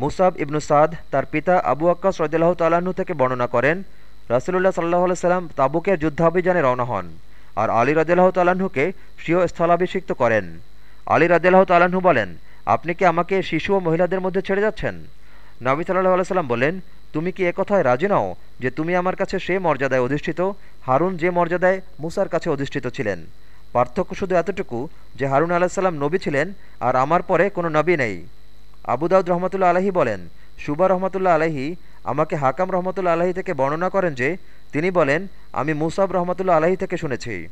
মুসাব ইবনু সাদ তার পিতা আবু আক্কাস রদিল্লাহ তাল্লাহ্ন থেকে বর্ণনা করেন, রাসুলুল্লাহ সাল্লাহ সাল্লাম তাবুকের যুদ্ধাভিযানে রওনা হন আর আলী রদিল্লাহ তাল্লাহ্নকে স্বীয় স্থলাভিষিক্ত করেন। আলী রদিল্লাহ তাল্লাহ্ন বলেন, আপনি কি আমাকে শিশু ও মহিলাদের মধ্যে ছেড়ে যাচ্ছেন? নবী সাল্লাহ সাল্লাম বলেন, তুমি কি একথায় রাজি নাও যে তুমি আমার কাছে সে মর্যাদায় অধিষ্ঠিত? হারুন যে মর্যাদায় মুসার কাছে অধিষ্ঠিত ছিলেন। পার্থক্য শুধু এতটুকু যে হারুন আলাহিসাল্লাম নবী ছিলেন আর আমার পরে কোনো নবী নেই। আবু দাউদ রহমতুল্লা আলাহি বলেন, সুবা রহমতুল্লাহ আলাহি আমাকে হাকাম রহমতুল্লা আলহী থেকে বর্ণনা করেন যে, তিনি বলেন, আমি মুসাব রহমতুল্লা আলহী থেকে শুনেছি।